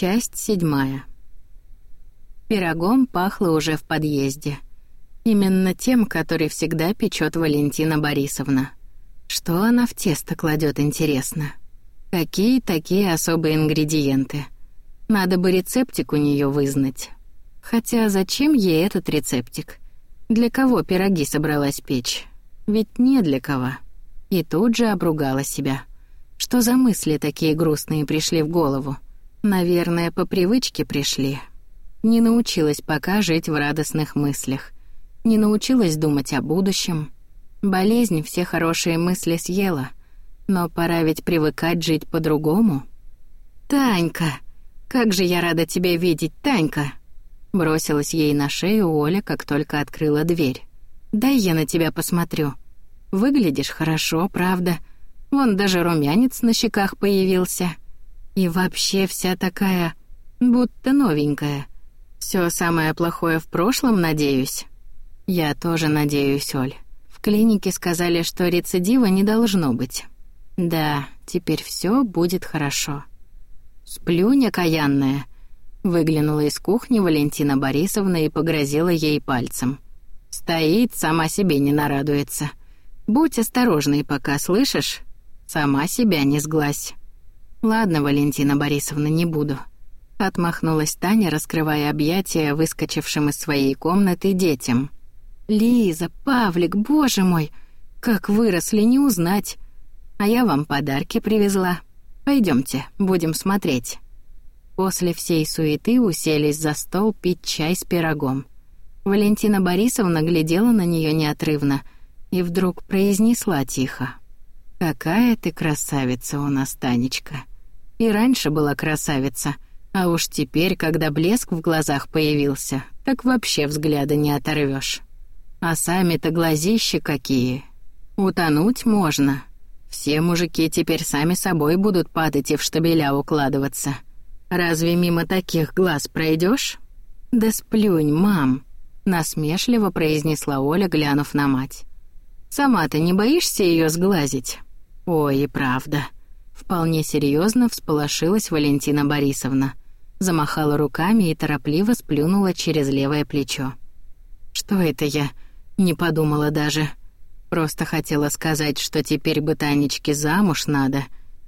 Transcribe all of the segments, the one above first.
Часть седьмая. Пирогом пахло уже в подъезде. Именно тем, который всегда печет Валентина Борисовна. Что она в тесто кладет, интересно? Какие такие особые ингредиенты? Надо бы рецептик у нее вызнать. Хотя зачем ей этот рецептик? Для кого пироги собралась печь? Ведь не для кого. И тут же обругала себя. Что за мысли такие грустные пришли в голову? Наверное, по привычке пришли. Не научилась пока жить в радостных мыслях. Не научилась думать о будущем. Болезнь все хорошие мысли съела. Но пора ведь привыкать жить по-другому. «Танька! Как же я рада тебя видеть, Танька!» Бросилась ей на шею Оля, как только открыла дверь. «Дай я на тебя посмотрю. Выглядишь хорошо, правда. Вон даже румянец на щеках появился. И вообще вся такая, будто новенькая. Все самое плохое в прошлом, надеюсь. Я тоже надеюсь, Оль. В клинике сказали, что рецидива не должно быть. Да, теперь все будет хорошо. Сплюнь, окаянная. Выглянула из кухни Валентина Борисовна и погрозила ей пальцем. Стоит, сама себе не нарадуется. Будь осторожной пока, слышишь? Сама себя не сглазь. Ладно, Валентина Борисовна, не буду. Отмахнулась Таня, раскрывая объятия выскочившим из своей комнаты детям. Лиза, Павлик, боже мой, как выросли, не узнать. А я вам подарки привезла. Пойдемте, будем смотреть. После всей суеты уселись за стол пить чай с пирогом. Валентина Борисовна глядела на нее неотрывно и вдруг произнесла тихо: Какая ты красавица у нас, Танечка. И раньше была красавица, а уж теперь, когда блеск в глазах появился, так вообще взгляда не оторвешь. А сами-то глазища какие. Утонуть можно. Все мужики теперь сами собой будут падать и в штабеля укладываться. Разве мимо таких глаз пройдешь? Да сплюнь, мам, насмешливо произнесла Оля, глянув на мать. Сама-то не боишься ее сглазить? Ой, и правда. Вполне серьезно всполошилась Валентина Борисовна. Замахала руками и торопливо сплюнула через левое плечо. Что это я? Не подумала даже. Просто хотела сказать, что теперь бы Танечке замуж надо.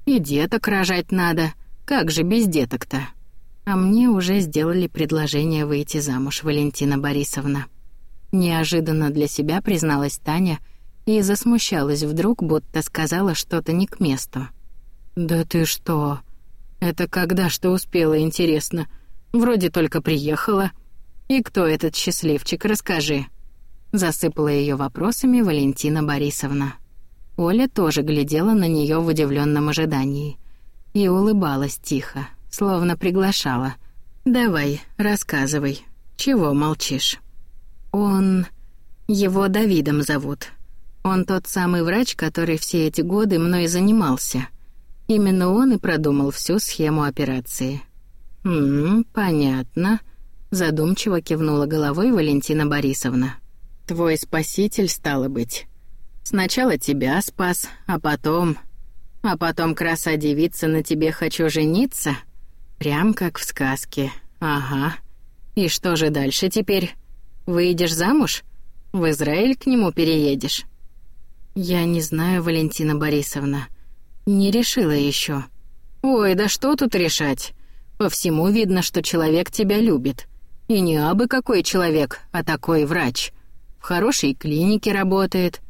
И деток рожать надо. Как же без деток-то? А мне уже сделали предложение выйти замуж, Валентина Борисовна. Неожиданно для себя призналась Таня — и засмущалась вдруг, будто сказала что-то не к месту. «Да ты что? Это когда что успела, интересно? Вроде только приехала. И кто этот счастливчик, расскажи?» Засыпала ее вопросами Валентина Борисовна. Оля тоже глядела на нее в удивленном ожидании и улыбалась тихо, словно приглашала. «Давай, рассказывай. Чего молчишь?» «Он... Его Давидом зовут», он тот самый врач, который все эти годы мной занимался. Именно он и продумал всю схему операции. «Ммм, понятно», — задумчиво кивнула головой Валентина Борисовна. «Твой спаситель, стало быть. Сначала тебя спас, а потом... А потом краса девица на тебе хочу жениться? Прям как в сказке. Ага. И что же дальше теперь? Выйдешь замуж? В Израиль к нему переедешь?» «Я не знаю, Валентина Борисовна. Не решила еще. «Ой, да что тут решать? По всему видно, что человек тебя любит. И не абы какой человек, а такой врач. В хорошей клинике работает.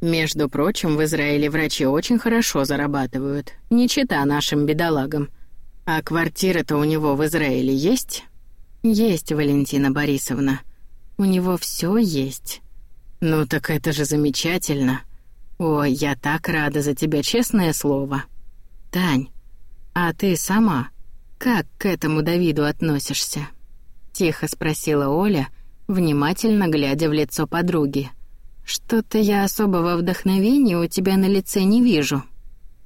Между прочим, в Израиле врачи очень хорошо зарабатывают, не чита нашим бедолагам. А квартира-то у него в Израиле есть?» «Есть, Валентина Борисовна. У него все есть». «Ну так это же замечательно. «Ой, я так рада за тебя, честное слово. Тань, а ты сама как к этому Давиду относишься?» Тихо спросила Оля, внимательно глядя в лицо подруги. «Что-то я особого вдохновения у тебя на лице не вижу».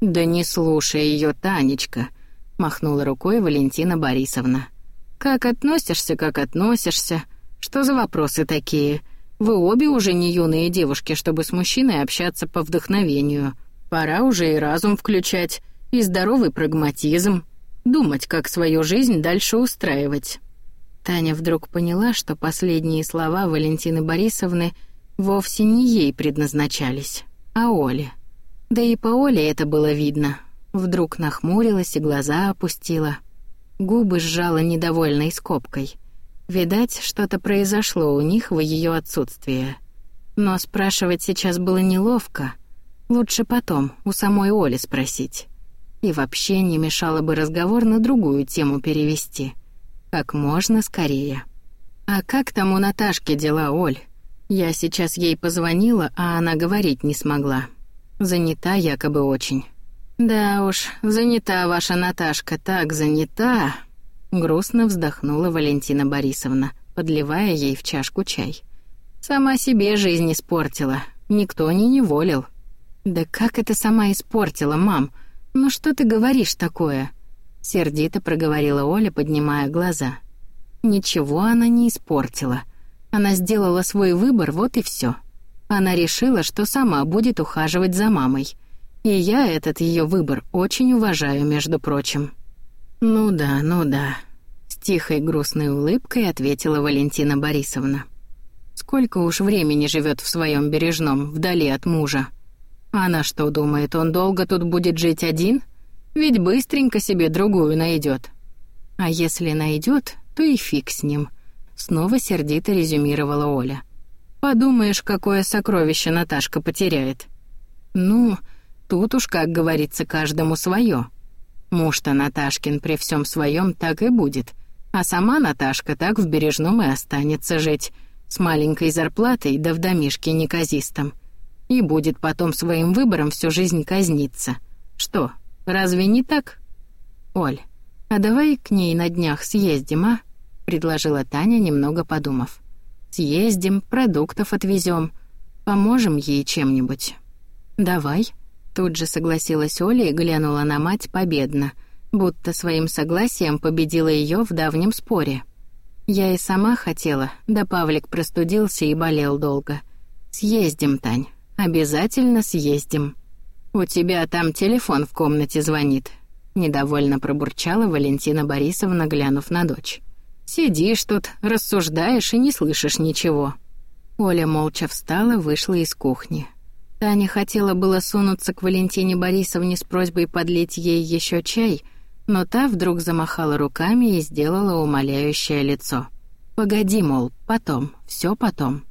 «Да не слушай ее, Танечка», — махнула рукой Валентина Борисовна. «Как относишься, как относишься? Что за вопросы такие?» Вы обе уже не юные девушки, чтобы с мужчиной общаться по вдохновению. Пора уже и разум включать, и здоровый прагматизм. думать, как свою жизнь дальше устраивать. Таня вдруг поняла, что последние слова Валентины Борисовны вовсе не ей предназначались, а Оле. Да и по Оле это было видно. Вдруг нахмурилась и глаза опустила. Губы сжала недовольной скобкой. Видать, что-то произошло у них в ее отсутствие. Но спрашивать сейчас было неловко. Лучше потом, у самой Оли спросить. И вообще не мешало бы разговор на другую тему перевести. Как можно скорее. «А как там у Наташки дела, Оль?» Я сейчас ей позвонила, а она говорить не смогла. Занята якобы очень. «Да уж, занята ваша Наташка, так занята!» Грустно вздохнула Валентина Борисовна, подливая ей в чашку чай. «Сама себе жизнь испортила, никто не неволил». «Да как это сама испортила, мам? Ну что ты говоришь такое?» Сердито проговорила Оля, поднимая глаза. «Ничего она не испортила». Она сделала свой выбор, вот и все. Она решила, что сама будет ухаживать за мамой. И я этот ее выбор очень уважаю, между прочим. Ну да, ну да, с тихой грустной улыбкой ответила Валентина Борисовна. Сколько уж времени живет в своем бережном, вдали от мужа. Она что думает, он долго тут будет жить один? Ведь быстренько себе другую найдет. А если найдет, то и фиг с ним. Снова сердито резюмировала Оля. «Подумаешь, какое сокровище Наташка потеряет». «Ну, тут уж, как говорится, каждому свое. Муж-то Наташкин при всем своем так и будет, а сама Наташка так в Бережном и останется жить, с маленькой зарплатой да в домишке неказистом. И будет потом своим выбором всю жизнь казниться. Что, разве не так? Оль, а давай к ней на днях съездим, а? предложила Таня, немного подумав. Съездим, продуктов отвезем, поможем ей чем-нибудь. Давай. Тут же согласилась Оля и глянула на мать победно, будто своим согласием победила ее в давнем споре. Я и сама хотела, да Павлик простудился и болел долго. Съездим, Тань, обязательно съездим. У тебя там телефон в комнате звонит, недовольно пробурчала Валентина Борисовна, глянув на дочь. Сидишь тут, рассуждаешь и не слышишь ничего». Оля молча встала, вышла из кухни. Таня хотела было сунуться к Валентине Борисовне с просьбой подлить ей еще чай, но та вдруг замахала руками и сделала умоляющее лицо. «Погоди, мол, потом, все потом».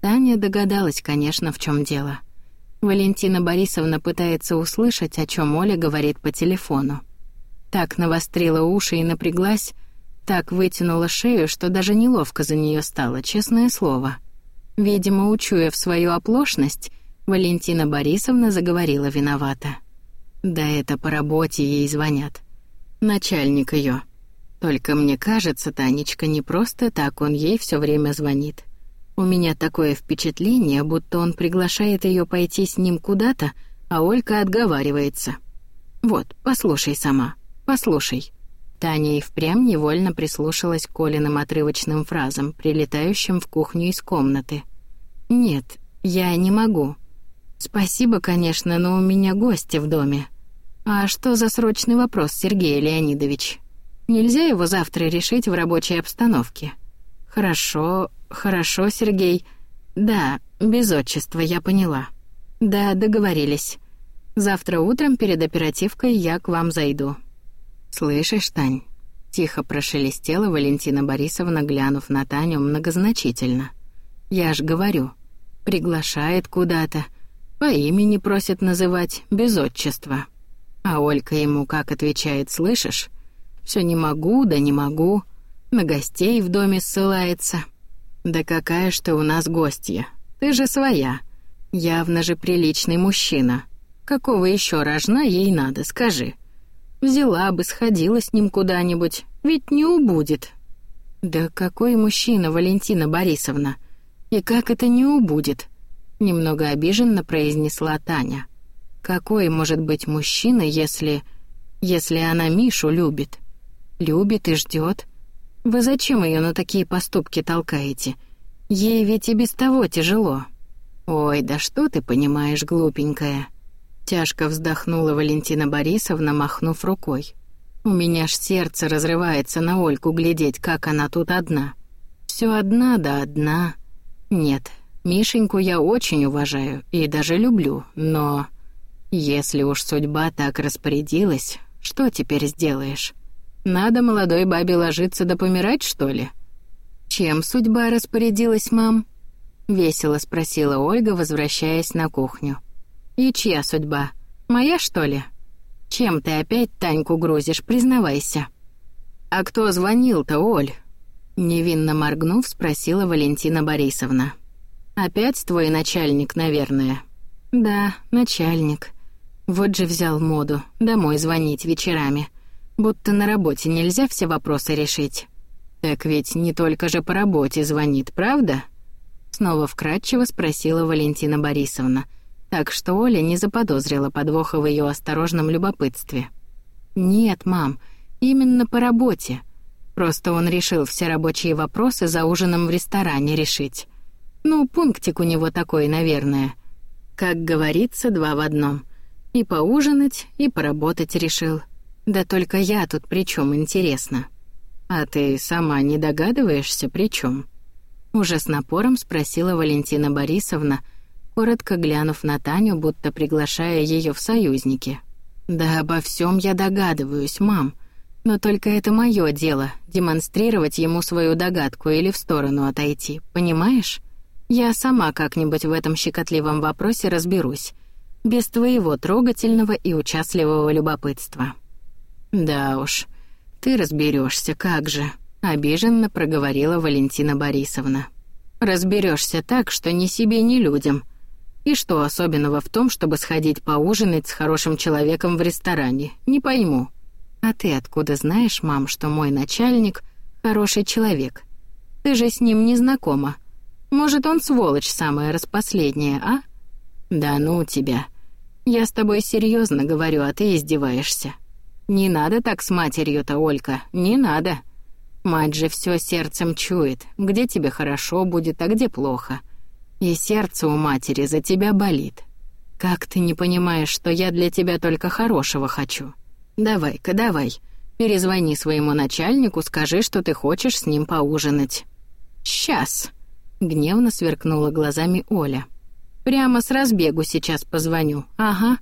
Таня догадалась, конечно, в чем дело. Валентина Борисовна пытается услышать, о чем Оля говорит по телефону. Так навострила уши и напряглась, так вытянула шею, что даже неловко за нее стало, честное слово. Видимо, учуяв свою оплошность, Валентина Борисовна заговорила виновата. Да это по работе ей звонят. Начальник ее. Только мне кажется, Танечка, не просто так он ей все время звонит. У меня такое впечатление, будто он приглашает ее пойти с ним куда-то, а Олька отговаривается. Вот, послушай сама, послушай. Таня и впрямь невольно прислушалась к Колиным отрывочным фразам, прилетающим в кухню из комнаты. «Нет, я не могу. Спасибо, конечно, но у меня гости в доме. А что за срочный вопрос, Сергей Леонидович? Нельзя его завтра решить в рабочей обстановке?» «Хорошо, хорошо, Сергей. Да, без отчества, я поняла. Да, договорились. Завтра утром перед оперативкой я к вам зайду». «Слышишь, Тань?» — тихо прошелестела Валентина Борисовна, глянув на Таню многозначительно. «Я ж говорю, приглашает куда-то, по имени просит называть, без отчества». А Олька ему как отвечает, слышишь? Все не могу, да не могу. На гостей в доме ссылается. Да какая что у нас гостья? Ты же своя. Явно же приличный мужчина. Какого еще рожна ей надо, скажи?» Взяла бы, сходила с ним куда-нибудь, ведь не убудет. Да какой мужчина, Валентина Борисовна? И как это не убудет? Немного обиженно произнесла Таня. Какой может быть мужчина, если... если она Мишу любит? Любит и ждет. Вы зачем ее на такие поступки толкаете? Ей ведь и без того тяжело. Ой, да что ты понимаешь, глупенькая? Тяжко вздохнула Валентина Борисовна, махнув рукой. У меня ж сердце разрывается на Ольку глядеть, как она тут одна. Все одна да одна. Нет, Мишеньку я очень уважаю и даже люблю, но... Если уж судьба так распорядилась, что теперь сделаешь? Надо молодой бабе ложиться да помирать, что ли? Чем судьба распорядилась, мам? Весело спросила Ольга, возвращаясь на кухню. И чья судьба? Моя, что ли? Чем ты опять Таньку грузишь, признавайся. А кто звонил-то, Оль? Невинно моргнув, спросила Валентина Борисовна. Опять твой начальник, наверное. Да, начальник. Вот же взял моду домой звонить вечерами. Будто на работе нельзя все вопросы решить. Так ведь не только же по работе звонит, правда? Снова вкратчиво спросила Валентина Борисовна, так что Оля не заподозрила подвоха в ее осторожном любопытстве. «Нет, мам, именно по работе. Просто он решил все рабочие вопросы за ужином в ресторане решить. Ну, пунктик у него такой, наверное. Как говорится, два в одном. И поужинать, и поработать решил. Да только я тут при чем интересно? А ты сама не догадываешься, при чем? Уже с напором спросила Валентина Борисовна, коротко глянув на Таню, будто приглашая ее в союзники. «Да обо всем я догадываюсь, мам. Но только это мое дело — демонстрировать ему свою догадку или в сторону отойти, понимаешь? Я сама как-нибудь в этом щекотливом вопросе разберусь, без твоего трогательного и участливого любопытства». «Да уж, ты разберешься, как же», — обиженно проговорила Валентина Борисовна. Разберешься так, что ни себе, ни людям», и что особенного в том, чтобы сходить поужинать с хорошим человеком в ресторане? Не пойму. А ты откуда знаешь, мам, что мой начальник хороший человек? Ты же с ним не знакома. Может, он сволочь самая распоследняя, а? Да ну тебя. Я с тобой серьезно говорю, а ты издеваешься. Не надо так с матерью-то, Олька, не надо. Мать же все сердцем чует, где тебе хорошо будет, а где плохо. — и сердце у матери за тебя болит. Как ты не понимаешь, что я для тебя только хорошего хочу? Давай-ка, давай. Перезвони своему начальнику, скажи, что ты хочешь с ним поужинать. Сейчас. Гневно сверкнула глазами Оля. Прямо с разбегу сейчас позвоню. Ага.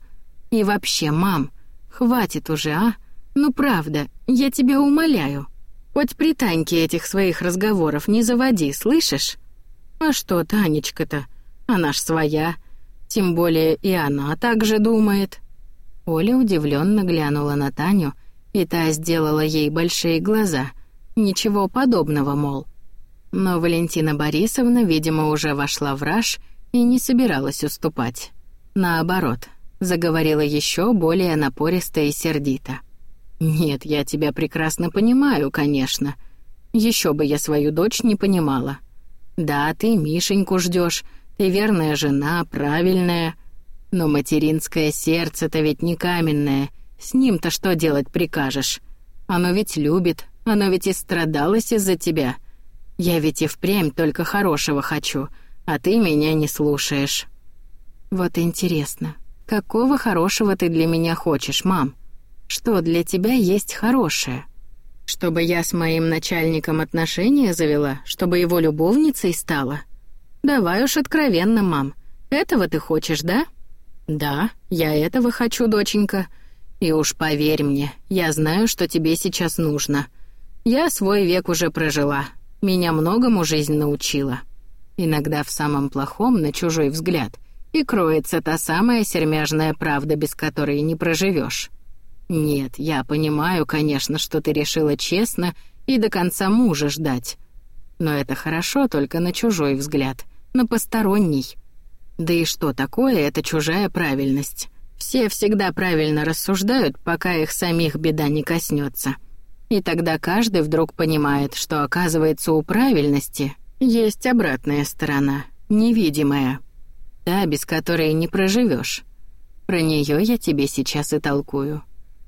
И вообще, мам, хватит уже, а? Ну правда, я тебя умоляю. Хоть при Таньке этих своих разговоров не заводи, слышишь? А что Танечка-то? Она ж своя. Тем более и она так же думает. Оля удивленно глянула на Таню, и та сделала ей большие глаза. Ничего подобного, мол. Но Валентина Борисовна, видимо, уже вошла в раж и не собиралась уступать. Наоборот, заговорила еще более напористо и сердито. «Нет, я тебя прекрасно понимаю, конечно. Еще бы я свою дочь не понимала. Да, ты Мишеньку ждешь, ты верная жена, правильная. Но материнское сердце-то ведь не каменное. С ним-то что делать прикажешь? Оно ведь любит, оно ведь и страдалось из-за тебя. Я ведь и впрямь только хорошего хочу, а ты меня не слушаешь. Вот интересно, какого хорошего ты для меня хочешь, мам? Что для тебя есть хорошее? Чтобы я с моим начальником отношения завела, чтобы его любовницей стала? Давай уж откровенно, мам. Этого ты хочешь, да? Да, я этого хочу, доченька. И уж поверь мне, я знаю, что тебе сейчас нужно. Я свой век уже прожила. Меня многому жизнь научила. Иногда в самом плохом, на чужой взгляд, и кроется та самая сермяжная правда, без которой не проживешь. «Нет, я понимаю, конечно, что ты решила честно и до конца мужа ждать. Но это хорошо только на чужой взгляд, на посторонний. Да и что такое эта чужая правильность? Все всегда правильно рассуждают, пока их самих беда не коснется. И тогда каждый вдруг понимает, что, оказывается, у правильности есть обратная сторона, невидимая. Та, без которой не проживешь. Про нее я тебе сейчас и толкую».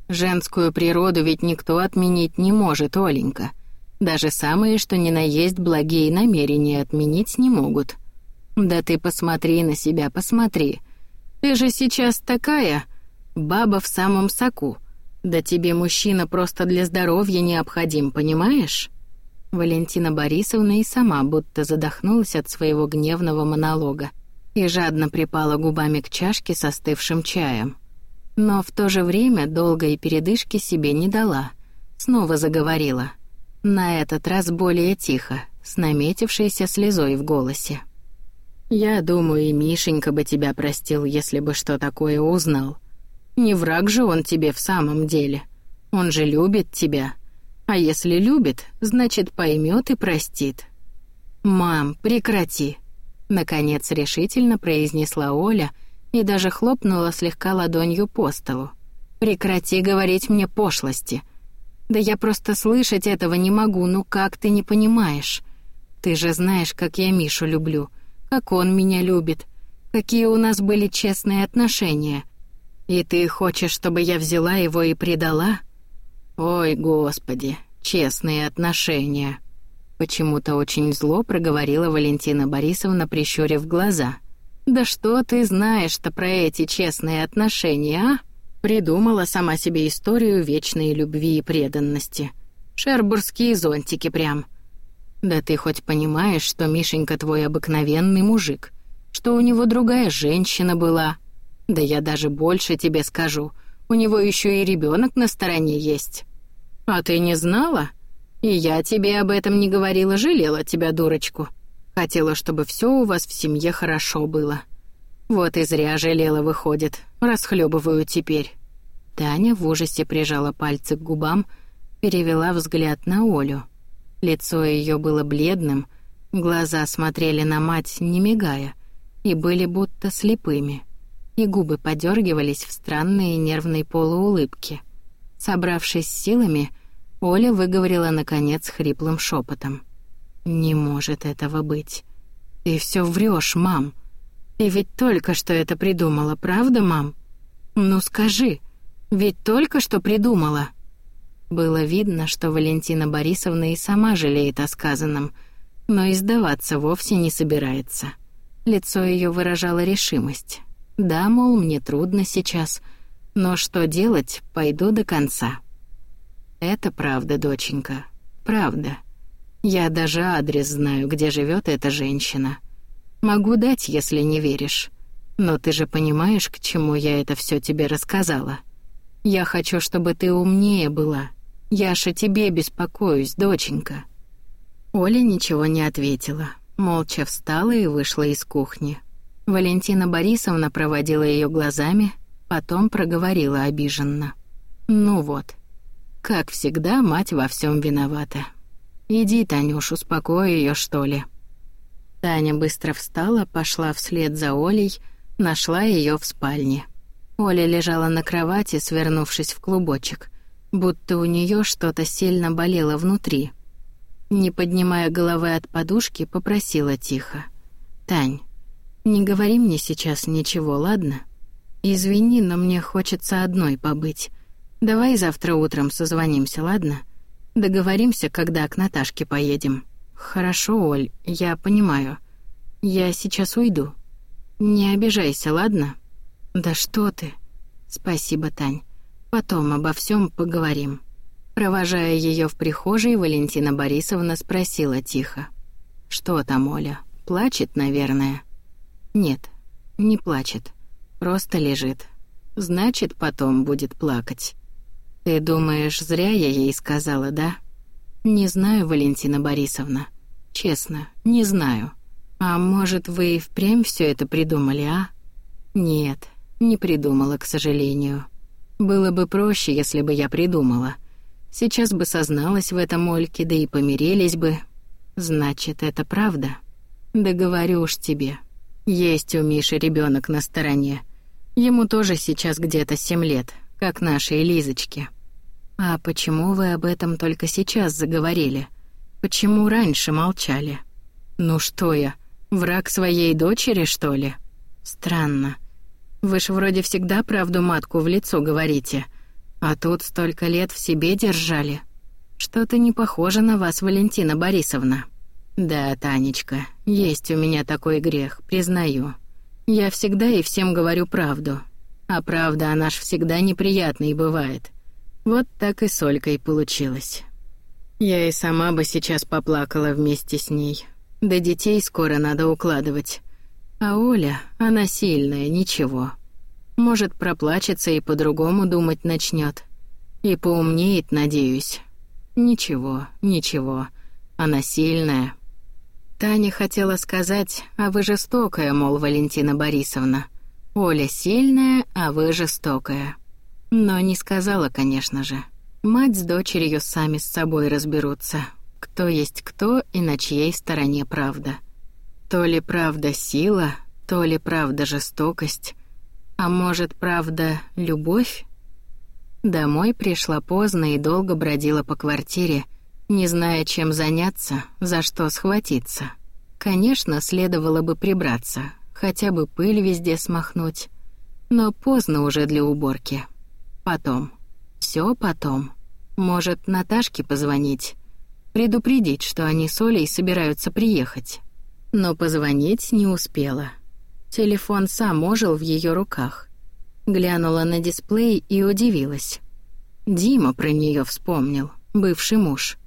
Женскую природу ведь никто отменить не может, Оленька. Даже самые, что ни на есть благие намерения отменить не могут. Да ты посмотри на себя, посмотри. Ты же сейчас такая баба в самом соку. Да тебе мужчина просто для здоровья необходим, понимаешь? Валентина Борисовна и сама будто задохнулась от своего гневного монолога и жадно припала губами к чашке с остывшим чаем. Но в то же время долгой передышки себе не дала. Снова заговорила. На этот раз более тихо, с наметившейся слезой в голосе. «Я думаю, и Мишенька бы тебя простил, если бы что такое узнал. Не враг же он тебе в самом деле. Он же любит тебя. А если любит, значит, поймет и простит». «Мам, прекрати!» Наконец решительно произнесла Оля и даже хлопнула слегка ладонью по столу. «Прекрати говорить мне пошлости. Да я просто слышать этого не могу, ну как ты не понимаешь? Ты же знаешь, как я Мишу люблю, как он меня любит, какие у нас были честные отношения. И ты хочешь, чтобы я взяла его и предала? Ой, господи, честные отношения». Почему-то очень зло проговорила Валентина Борисовна, прищурив глаза. «Да что ты знаешь-то про эти честные отношения, а?» Придумала сама себе историю вечной любви и преданности. Шербургские зонтики прям. Да ты хоть понимаешь, что Мишенька твой обыкновенный мужик, что у него другая женщина была. Да я даже больше тебе скажу, у него еще и ребенок на стороне есть. А ты не знала?» И я тебе об этом не говорила, жалела тебя, дурочку. Хотела, чтобы все у вас в семье хорошо было. Вот и зря жалела, выходит. Расхлебываю теперь». Таня в ужасе прижала пальцы к губам, перевела взгляд на Олю. Лицо ее было бледным, глаза смотрели на мать, не мигая, и были будто слепыми, и губы подергивались в странные нервные полуулыбки. Собравшись силами, Оля выговорила наконец хриплым шепотом. «Не может этого быть. Ты все врешь, мам. Ты ведь только что это придумала, правда, мам? Ну скажи, ведь только что придумала». Было видно, что Валентина Борисовна и сама жалеет о сказанном, но и сдаваться вовсе не собирается. Лицо ее выражало решимость. «Да, мол, мне трудно сейчас, но что делать, пойду до конца». Это правда, доченька. Правда. Я даже адрес знаю, где живет эта женщина. Могу дать, если не веришь. Но ты же понимаешь, к чему я это все тебе рассказала. Я хочу, чтобы ты умнее была. Я же тебе беспокоюсь, доченька. Оля ничего не ответила. Молча встала и вышла из кухни. Валентина Борисовна проводила ее глазами, потом проговорила обиженно. «Ну вот, как всегда, мать во всем виновата. Иди, Танюш, успокой ее, что ли. Таня быстро встала, пошла вслед за Олей, нашла ее в спальне. Оля лежала на кровати, свернувшись в клубочек, будто у нее что-то сильно болело внутри. Не поднимая головы от подушки, попросила тихо: "Тань, не говори мне сейчас ничего, ладно? Извини, но мне хочется одной побыть. Давай завтра утром созвонимся, ладно? Договоримся, когда к Наташке поедем. Хорошо, Оль, я понимаю. Я сейчас уйду. Не обижайся, ладно? Да что ты? Спасибо, Тань. Потом обо всем поговорим. Провожая ее в прихожей, Валентина Борисовна спросила тихо: "Что там, Оля? Плачет, наверное?" "Нет, не плачет. Просто лежит. Значит, потом будет плакать. «Ты думаешь, зря я ей сказала, да?» «Не знаю, Валентина Борисовна. Честно, не знаю. А может, вы и впрямь все это придумали, а?» «Нет, не придумала, к сожалению. Было бы проще, если бы я придумала. Сейчас бы созналась в этом Ольке, да и помирились бы. Значит, это правда?» «Да говорю уж тебе. Есть у Миши ребенок на стороне. Ему тоже сейчас где-то семь лет, как нашей Лизочке. А почему вы об этом только сейчас заговорили? Почему раньше молчали? Ну что я, враг своей дочери, что ли? Странно. Вы ж вроде всегда правду матку в лицо говорите, а тут столько лет в себе держали. Что-то не похоже на вас, Валентина Борисовна. Да, Танечка, есть у меня такой грех, признаю. Я всегда и всем говорю правду. А правда, она ж всегда неприятной бывает. Вот так и с Олькой получилось. Я и сама бы сейчас поплакала вместе с ней. Да детей скоро надо укладывать. А Оля, она сильная, ничего. Может, проплачется и по-другому думать начнет. И поумнеет, надеюсь. Ничего, ничего. Она сильная. Таня хотела сказать, а вы жестокая, мол, Валентина Борисовна. Оля сильная, а вы жестокая. Но не сказала, конечно же. Мать с дочерью сами с собой разберутся, кто есть кто и на чьей стороне правда. То ли правда сила, то ли правда жестокость, а может, правда любовь? Домой пришла поздно и долго бродила по квартире, не зная, чем заняться, за что схватиться. Конечно, следовало бы прибраться, хотя бы пыль везде смахнуть. Но поздно уже для уборки. Потом. Все потом. Может, Наташке позвонить? Предупредить, что они с Олей собираются приехать. Но позвонить не успела. Телефон сам ожил в ее руках. Глянула на дисплей и удивилась. Дима про нее вспомнил, бывший муж.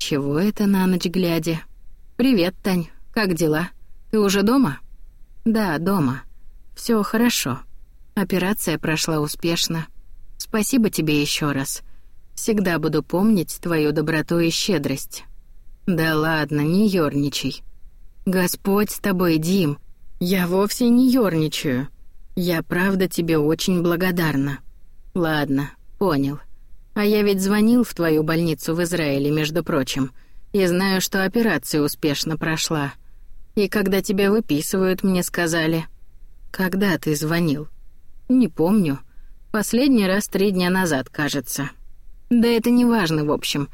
Чего это на ночь глядя? «Привет, Тань, как дела? Ты уже дома?» «Да, дома. Все хорошо. Операция прошла успешно. Спасибо тебе еще раз. Всегда буду помнить твою доброту и щедрость». «Да ладно, не ёрничай». «Господь с тобой, Дим. Я вовсе не ёрничаю. Я правда тебе очень благодарна». «Ладно, понял. А я ведь звонил в твою больницу в Израиле, между прочим, и знаю, что операция успешно прошла. И когда тебя выписывают, мне сказали. Когда ты звонил? Не помню. Последний раз три дня назад, кажется. Да это не важно, в общем.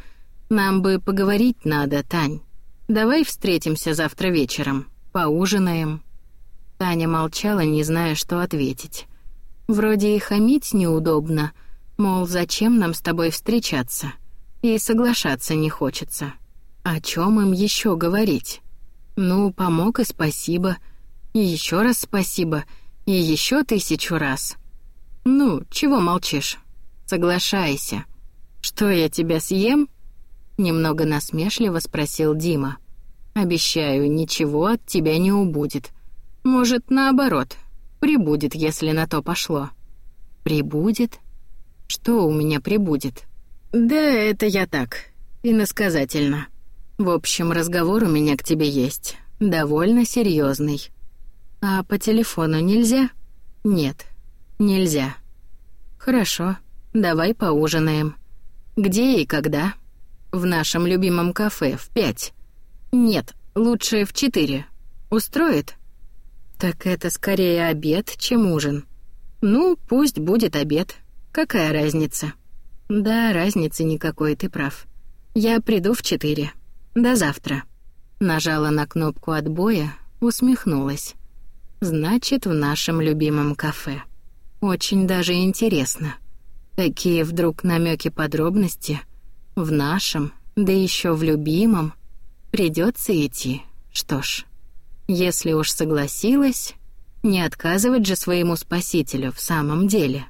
Нам бы поговорить надо, Тань. Давай встретимся завтра вечером, поужинаем. Таня молчала, не зная, что ответить. Вроде и хамить неудобно, мол, зачем нам с тобой встречаться? И соглашаться не хочется. О чем им еще говорить? Ну, помог и спасибо. И еще раз спасибо. И еще тысячу раз. Ну, чего молчишь? Соглашайся. Что я тебя съем? Немного насмешливо спросил Дима. Обещаю, ничего от тебя не убудет. Может, наоборот, прибудет, если на то пошло. Прибудет? Что у меня прибудет? Да это я так, иносказательно. В общем, разговор у меня к тебе есть, довольно серьезный. А по телефону нельзя? Нет, нельзя. Хорошо, давай поужинаем. Где и когда? В нашем любимом кафе в пять. Нет, лучше в четыре. Устроит? Так это скорее обед, чем ужин. Ну, пусть будет обед. Какая разница? Да, разницы никакой, ты прав. Я приду в четыре. До завтра. Нажала на кнопку отбоя, усмехнулась. Значит, в нашем любимом кафе. Очень даже интересно. Такие вдруг намеки подробности. В нашем, да еще в любимом. Придется идти. Что ж, если уж согласилась, не отказывать же своему спасителю в самом деле.